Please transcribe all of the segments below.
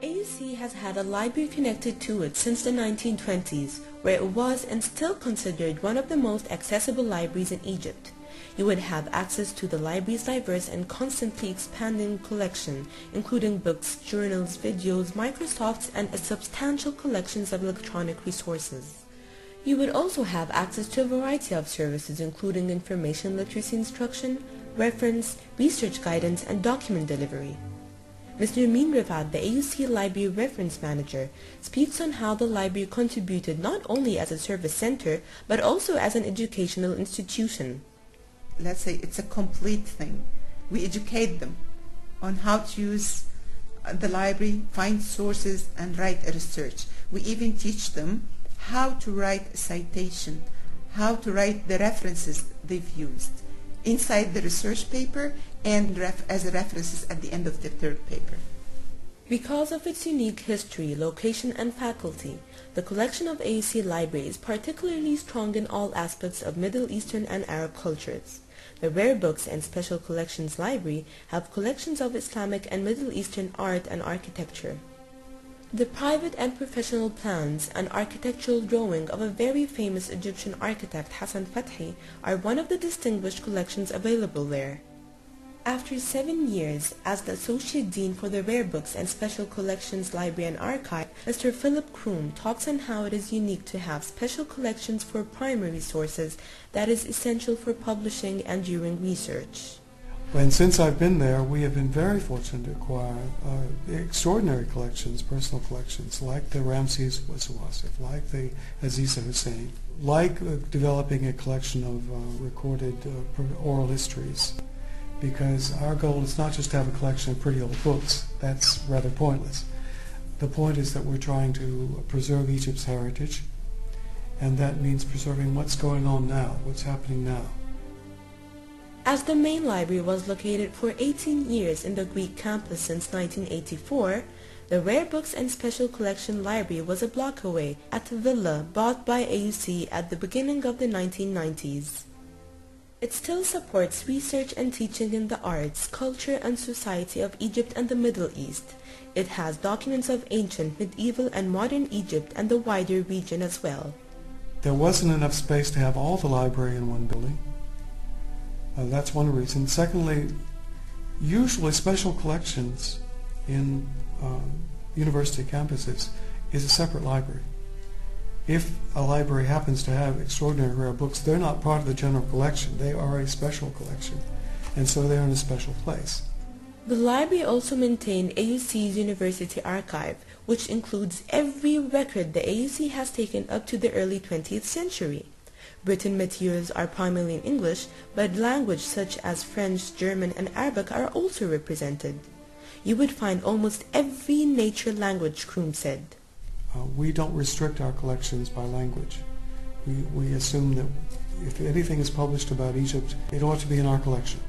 AUC has had a library connected to it since the 1920s, where it was and still considered one of the most accessible libraries in Egypt. You would have access to the library's diverse and constantly expanding collection, including books, journals, videos, Microsofts, and a substantial collections of electronic resources. You would also have access to a variety of services including information literacy instruction, reference, research guidance, and document delivery. Mr. Amin the AUC Library Reference Manager, speaks on how the library contributed not only as a service center, but also as an educational institution. Let's say it's a complete thing. We educate them on how to use uh, the library, find sources, and write a research. We even teach them how to write a citation, how to write the references they've used inside the research paper and ref- as references at the end of the third paper. Because of its unique history, location, and faculty, the collection of AUC Library is particularly strong in all aspects of Middle Eastern and Arab cultures. The Rare Books and Special Collections Library have collections of Islamic and Middle Eastern art and architecture. The private and professional plans and architectural drawing of a very famous Egyptian architect Hassan Fathy are one of the distinguished collections available there. After seven years as the Associate Dean for the Rare Books and Special Collections Library and Archive, Mr. Philip Croom talks on how it is unique to have special collections for primary sources that is essential for publishing and during research. And since I've been there, we have been very fortunate to acquire uh, extraordinary collections, personal collections, like the Ramses Wissa Wassef, like the Aziza Hussein, like uh, developing a collection of uh, recorded uh, oral histories. Because our goal is not just to have a collection of pretty old books. That's rather pointless. The point is that we're trying to preserve Egypt's heritage, and that means preserving what's going on now, what's happening now. As the main library was located for 18 years in the Greek campus since 1984, the Rare Books and Special Collection Library was a block away at a villa bought by AUC at the beginning of the 1990s. It still supports research and teaching in the arts, culture, and society of Egypt and the Middle East. It has documents of ancient, medieval, and modern Egypt and the wider region as well. There wasn't enough space to have all the library in one building. Uh, that's one reason. Secondly, usually special collections in um, university campuses is a separate library. If a library happens to have extraordinary rare books, they're not part of the general collection. They are a special collection, and so they're in a special place. The library also maintained AUC's University Archive, which includes every record the AUC has taken up to the early 20th century. Written materials are primarily in English, but languages such as French, German, and Arabic are also represented. You would find almost every nature language, Croom said. Uh, we don't restrict our collections by language. We, we assume that if anything is published about Egypt, it ought to be in our collection.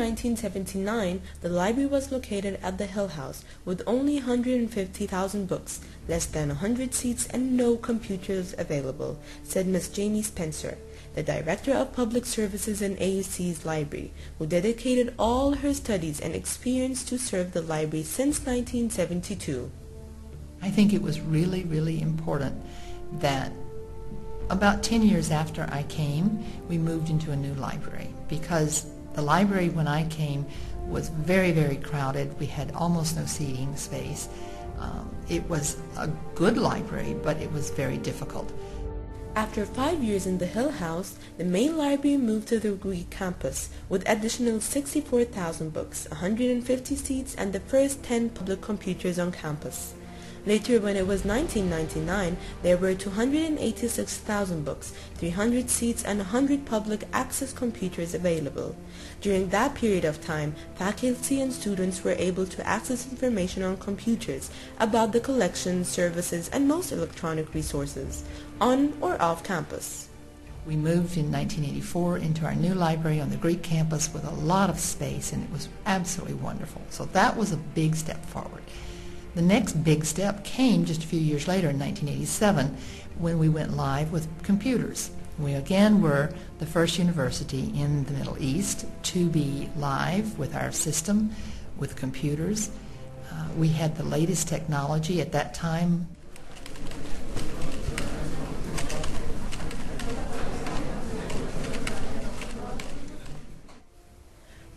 1979, the library was located at the Hill House with only 150,000 books, less than 100 seats, and no computers available, said Ms. Jamie Spencer, the Director of Public Services in AUC's library, who dedicated all her studies and experience to serve the library since 1972. I think it was really, really important that about 10 years after I came, we moved into a new library because the library when I came was very, very crowded. We had almost no seating space. Um, it was a good library, but it was very difficult. After five years in the Hill House, the main library moved to the Greek campus with additional 64,000 books, 150 seats, and the first 10 public computers on campus. Later, when it was 1999, there were 286,000 books, 300 seats, and 100 public access computers available. During that period of time, faculty and students were able to access information on computers about the collection, services, and most electronic resources, on or off campus. We moved in 1984 into our new library on the Greek campus with a lot of space, and it was absolutely wonderful. So that was a big step forward. The next big step came just a few years later in 1987 when we went live with computers. We again were the first university in the Middle East to be live with our system, with computers. Uh, we had the latest technology at that time.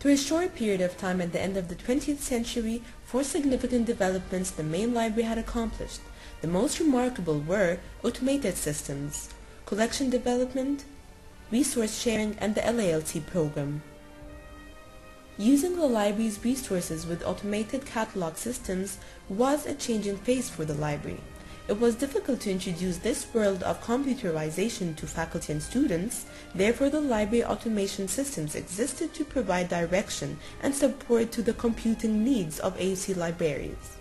Through a short period of time at the end of the 20th century, four significant developments the main library had accomplished. The most remarkable were automated systems, collection development, resource sharing, and the LALT program. Using the library's resources with automated catalog systems was a changing phase for the library. It was difficult to introduce this world of computerization to faculty and students, therefore the library automation systems existed to provide direction and support to the computing needs of AUC libraries.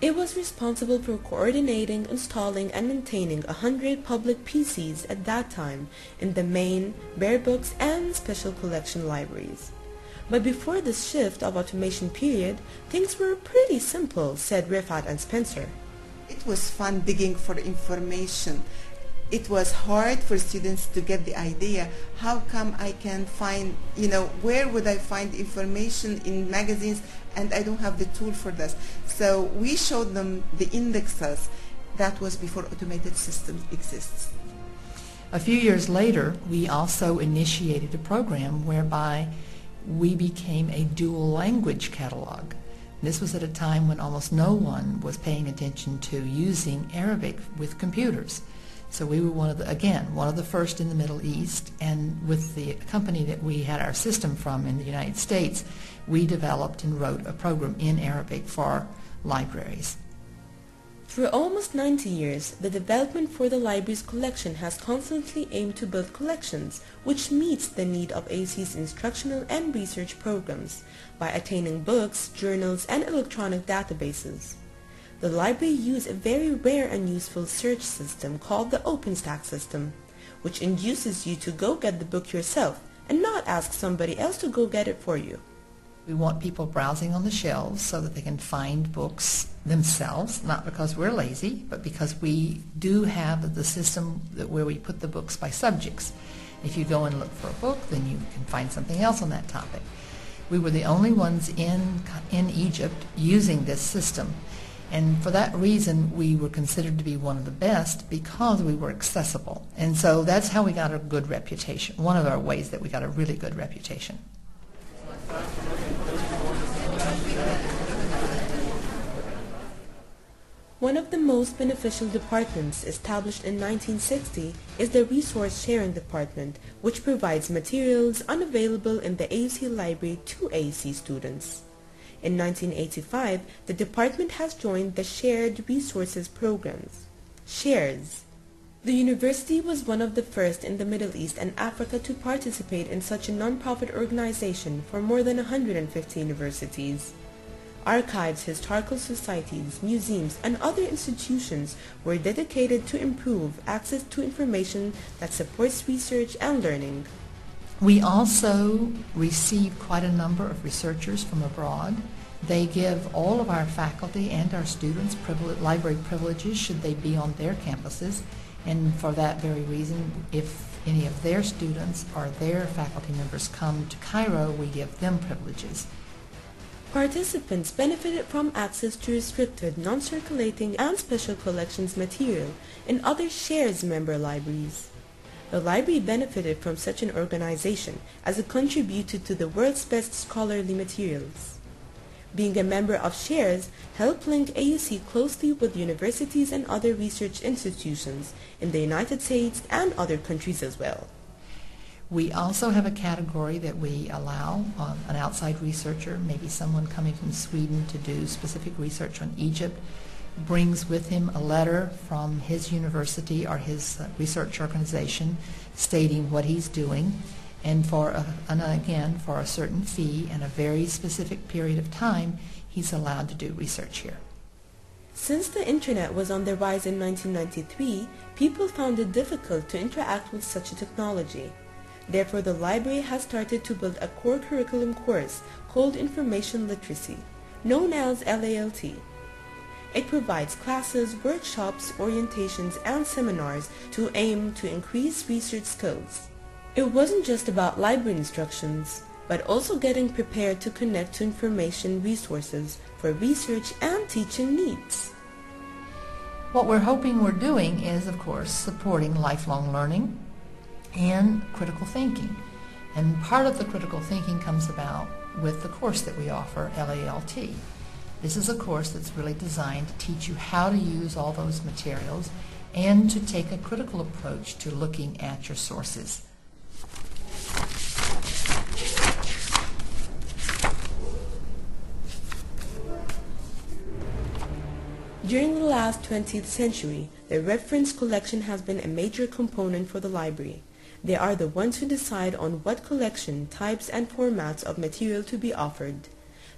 It was responsible for coordinating, installing, and maintaining a hundred public PCs at that time in the main, rare books, and special collection libraries. But before this shift of automation period, things were pretty simple, said Rifat and Spencer. It was fun digging for information. It was hard for students to get the idea, how come I can find, you know, where would I find information in magazines and I don't have the tool for this. So we showed them the indexes. That was before automated systems exists. A few years later, we also initiated a program whereby we became a dual language catalog. This was at a time when almost no one was paying attention to using Arabic with computers. So we were one of the, again, one of the first in the Middle East, and with the company that we had our system from in the United States, we developed and wrote a program in Arabic for libraries. For almost 90 years, the development for the library's collection has constantly aimed to build collections which meets the need of AC's instructional and research programs by attaining books, journals, and electronic databases. The library used a very rare and useful search system called the OpenStack system, which induces you to go get the book yourself and not ask somebody else to go get it for you. We want people browsing on the shelves so that they can find books themselves, not because we're lazy, but because we do have the system that where we put the books by subjects. If you go and look for a book, then you can find something else on that topic. We were the only ones in, in Egypt using this system. And for that reason, we were considered to be one of the best because we were accessible. And so that's how we got a good reputation, one of our ways that we got a really good reputation. One of the most beneficial departments established in 1960 is the Resource Sharing Department, which provides materials unavailable in the AC library to AC students. In 1985, the department has joined the Shared Resources Programs, SHARES. The university was one of the first in the Middle East and Africa to participate in such a non-profit organization for more than 150 universities. Archives, historical societies, museums, and other institutions were dedicated to improve access to information that supports research and learning. We also receive quite a number of researchers from abroad. They give all of our faculty and our students library privileges should they be on their campuses. And for that very reason, if any of their students or their faculty members come to Cairo, we give them privileges. Participants benefited from access to restricted, non-circulating, and special collections material in other shares member libraries. The library benefited from such an organization as it contributed to the world's best scholarly materials. Being a member of SHARES helped link AUC closely with universities and other research institutions in the United States and other countries as well. We also have a category that we allow um, an outside researcher, maybe someone coming from Sweden to do specific research on Egypt, brings with him a letter from his university or his uh, research organization stating what he's doing and for a, and again for a certain fee and a very specific period of time he's allowed to do research here. Since the internet was on the rise in 1993, people found it difficult to interact with such a technology. Therefore, the library has started to build a core curriculum course called Information Literacy, known as LALT. It provides classes, workshops, orientations, and seminars to aim to increase research skills. It wasn't just about library instructions, but also getting prepared to connect to information resources for research and teaching needs. What we're hoping we're doing is, of course, supporting lifelong learning and critical thinking. And part of the critical thinking comes about with the course that we offer, LALT. This is a course that's really designed to teach you how to use all those materials and to take a critical approach to looking at your sources. During the last 20th century, the reference collection has been a major component for the library. They are the ones who decide on what collection, types, and formats of material to be offered.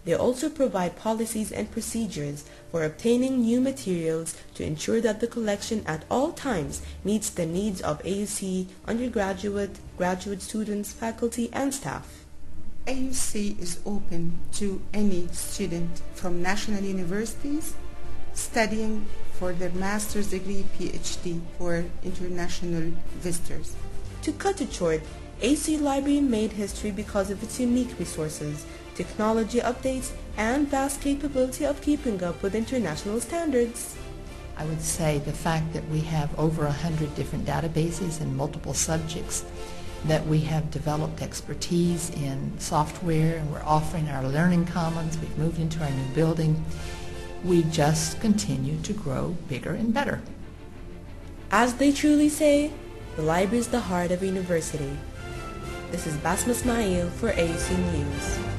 They also provide policies and procedures for obtaining new materials to ensure that the collection at all times meets the needs of AUC undergraduate, graduate students, faculty, and staff. AUC is open to any student from national universities studying for their master's degree, PhD, or international visitors. To cut it short, AC Library made history because of its unique resources, technology updates, and vast capability of keeping up with international standards. I would say the fact that we have over 100 different databases in multiple subjects, that we have developed expertise in software and we're offering our learning commons, we've moved into our new building, we just continue to grow bigger and better. As they truly say, the library is the heart of a university. This is Basma Ismail for AUC News.